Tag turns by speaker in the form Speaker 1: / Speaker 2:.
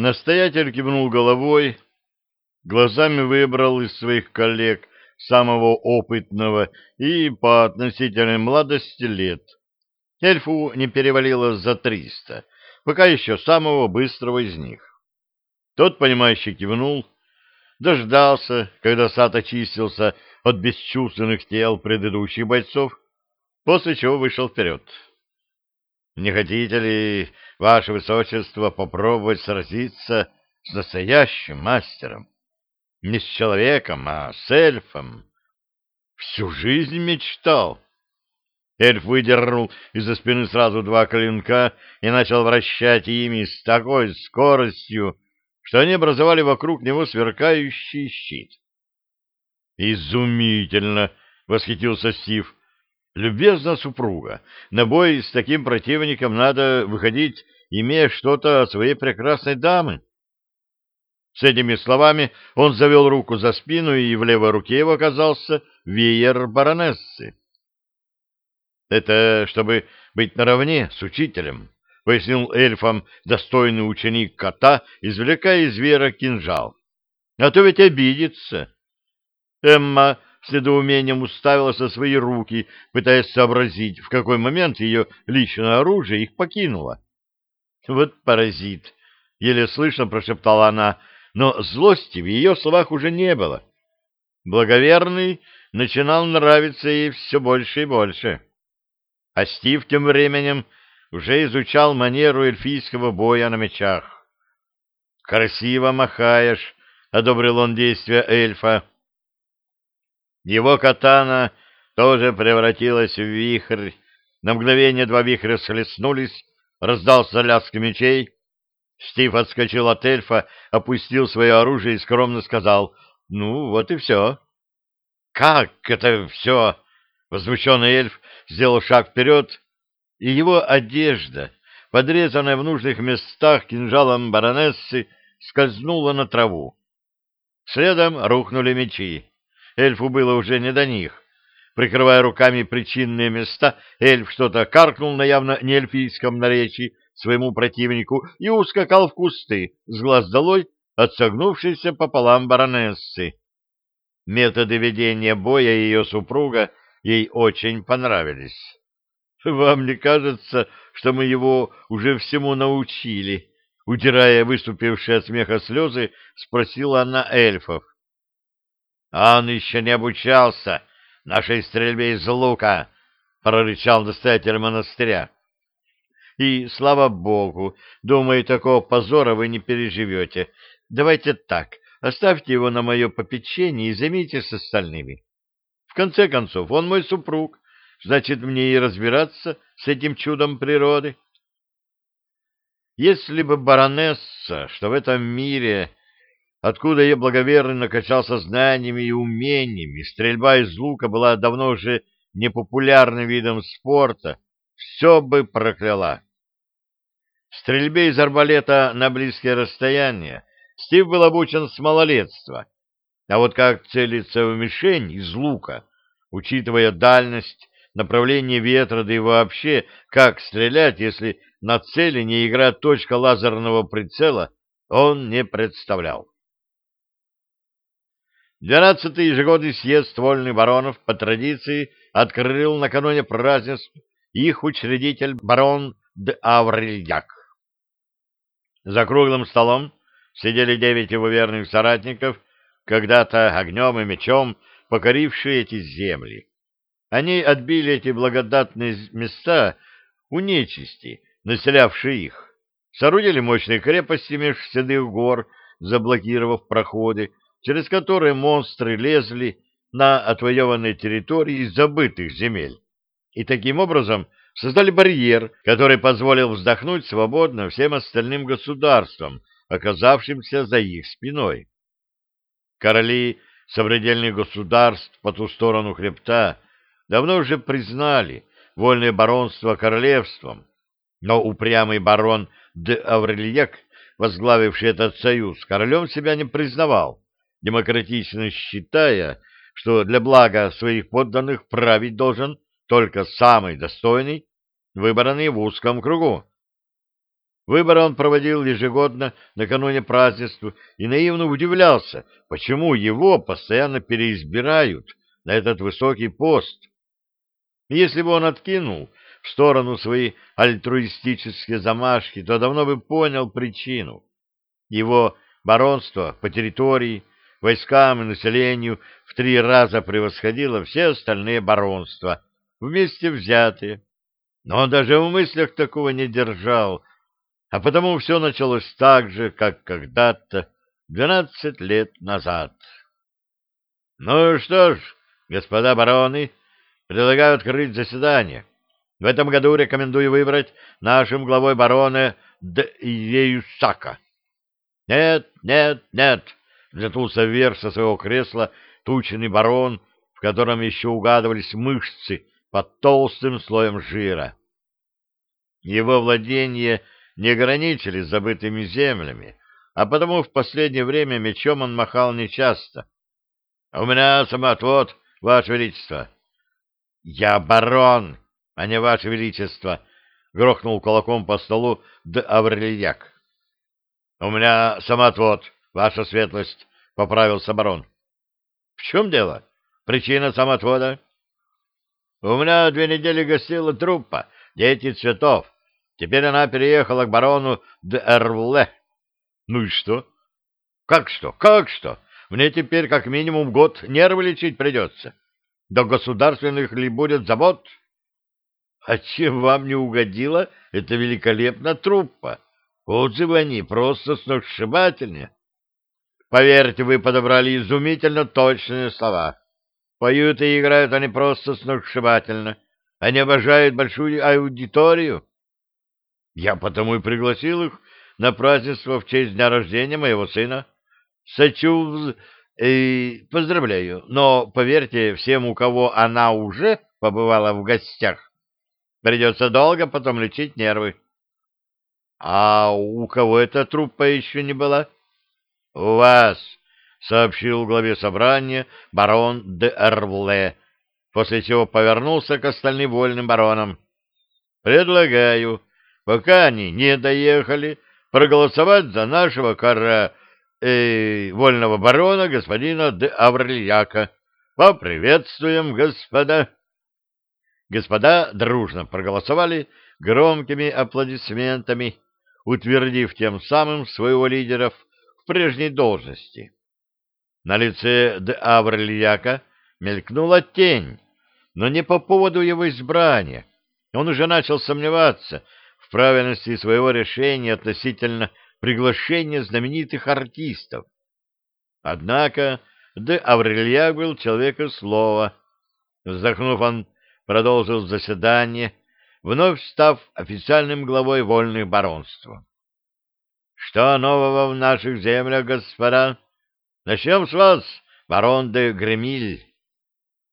Speaker 1: Настоятель кивнул головой, глазами выбрал из своих коллег самого опытного и по относительной младости лет. Эльфу не перевалило за триста, пока еще самого быстрого из них. Тот, понимающе кивнул, дождался, когда сад очистился от бесчувственных тел предыдущих бойцов, после чего вышел вперед. «Не хотите ли, ваше высочество, попробовать сразиться с настоящим мастером? Не с человеком, а с эльфом. Всю жизнь мечтал». Эльф выдернул из-за спины сразу два клинка и начал вращать ими с такой скоростью, что они образовали вокруг него сверкающий щит. «Изумительно!» — восхитился Стив. «Любезна супруга, на бой с таким противником надо выходить, имея что-то от своей прекрасной дамы». С этими словами он завел руку за спину, и в левой руке его оказался веер баронессы. «Это чтобы быть наравне с учителем», — пояснил эльфам достойный ученик кота, извлекая из веера кинжал. «А то ведь обидится». Эмма с недоумением уставилась на свои руки, пытаясь сообразить, в какой момент ее личное оружие их покинуло. «Вот паразит!» — еле слышно прошептала она, но злости в ее словах уже не было. Благоверный начинал нравиться ей все больше и больше. А Стив тем временем уже изучал манеру эльфийского боя на мечах. «Красиво махаешь», — одобрил он действия эльфа. Его катана тоже превратилась в вихрь. На мгновение два вихря схлестнулись, раздался лязг мечей. Стив отскочил от эльфа, опустил свое оружие и скромно сказал, «Ну, вот и все». «Как это все?» Возмущенный эльф сделал шаг вперед, и его одежда, подрезанная в нужных местах кинжалом баронессы, скользнула на траву. Следом рухнули мечи. Эльфу было уже не до них. Прикрывая руками причинные места, эльф что-то каркнул на явно неэльфийском наречии своему противнику и ускакал в кусты, с глаз долой от согнувшейся пополам баронессы. Методы ведения боя ее супруга ей очень понравились. «Вам не кажется, что мы его уже всему научили?» Утирая выступившие от смеха слезы, спросила она эльфов. Он еще не обучался нашей стрельбе из лука, — прорычал настоятель монастыря. И, слава богу, думаю, такого позора вы не переживете. Давайте так, оставьте его на мое попечение и займитесь остальными. В конце концов, он мой супруг, значит, мне и разбираться с этим чудом природы. Если бы баронесса, что в этом мире откуда я благоверно накачался знаниями и умениями, стрельба из лука была давно уже непопулярным видом спорта, все бы прокляла. В стрельбе из арбалета на близкие расстояния Стив был обучен с малолетства, а вот как целиться в мишень из лука, учитывая дальность, направление ветра, да и вообще, как стрелять, если на цели не играет точка лазерного прицела, он не представлял. Двенадцатый ежегодный съезд вольных баронов по традиции открыл накануне празднеств их учредитель барон де Аврельяк. За круглым столом сидели девять его верных соратников, когда-то огнем и мечом покорившие эти земли. Они отбили эти благодатные места у нечисти, населявшей их, соорудили мощные крепости меж седых гор, заблокировав проходы, через которые монстры лезли на отвоеванные территории забытых земель, и таким образом создали барьер, который позволил вздохнуть свободно всем остальным государствам, оказавшимся за их спиной. Короли совредельных государств по ту сторону хребта давно уже признали вольное баронство королевством, но упрямый барон де Аврельяк, возглавивший этот союз, королем себя не признавал демократично считая, что для блага своих подданных править должен только самый достойный, выбранный в узком кругу. Выборы он проводил ежегодно накануне празднества и наивно удивлялся, почему его постоянно переизбирают на этот высокий пост. Если бы он откинул в сторону свои альтруистические замашки, то давно бы понял причину. Его баронство по территории, войскам и населению в три раза превосходило все остальные баронства, вместе взятые. Но он даже в мыслях такого не держал, а потому все началось так же, как когда-то, двенадцать лет назад. Ну что ж, господа бароны, предлагаю открыть заседание. В этом году рекомендую выбрать нашим главой барона Д. Еюсака. Нет, нет, нет, взятулся вверх со своего кресла тучный барон, в котором еще угадывались мышцы под толстым слоем жира. Его владение — не ограничились забытыми землями, а потому в последнее время мечом он махал нечасто. — У меня самоотвод, Ваше Величество. — Я барон, а не Ваше Величество, — грохнул кулаком по столу Д. У меня самоотвод, Ваша Светлость, — поправился барон. — В чем дело? Причина самоотвода? — У меня две недели гостила труппа «Дети цветов», Теперь она переехала к барону Д'Эрвле. Ну и что? Как что? Как что? Мне теперь как минимум год нервы лечить придется. До государственных ли будет забот? А чем вам не угодила эта великолепная труппа? Отзывы они просто сногсшибательные. Поверьте, вы подобрали изумительно точные слова. Поют и играют они просто сногсшибательно. Они обожают большую аудиторию. Я потому и пригласил их на празднество в честь дня рождения моего сына. Сочувз... Э, поздравляю, но, поверьте, всем, у кого она уже побывала в гостях, придется долго потом лечить нервы. А у кого эта труппа еще не была? — У вас, — сообщил главе собрания барон де Эрвле, после чего повернулся к остальным вольным баронам. — Предлагаю пока они не доехали, проголосовать за нашего кара... Э, вольного барона господина де Аврельяка. Поприветствуем, господа. Господа дружно проголосовали громкими аплодисментами, утвердив тем самым своего лидера в прежней должности. На лице де Аврельяка мелькнула тень, но не по поводу его избрания. Он уже начал сомневаться, в правильности своего решения относительно приглашения знаменитых артистов. Однако де Аврельяк был человека слова. Вздохнув, он продолжил заседание, вновь став официальным главой вольных баронств. Что нового в наших землях, господа? Начнем с вас, барон де Гремиль.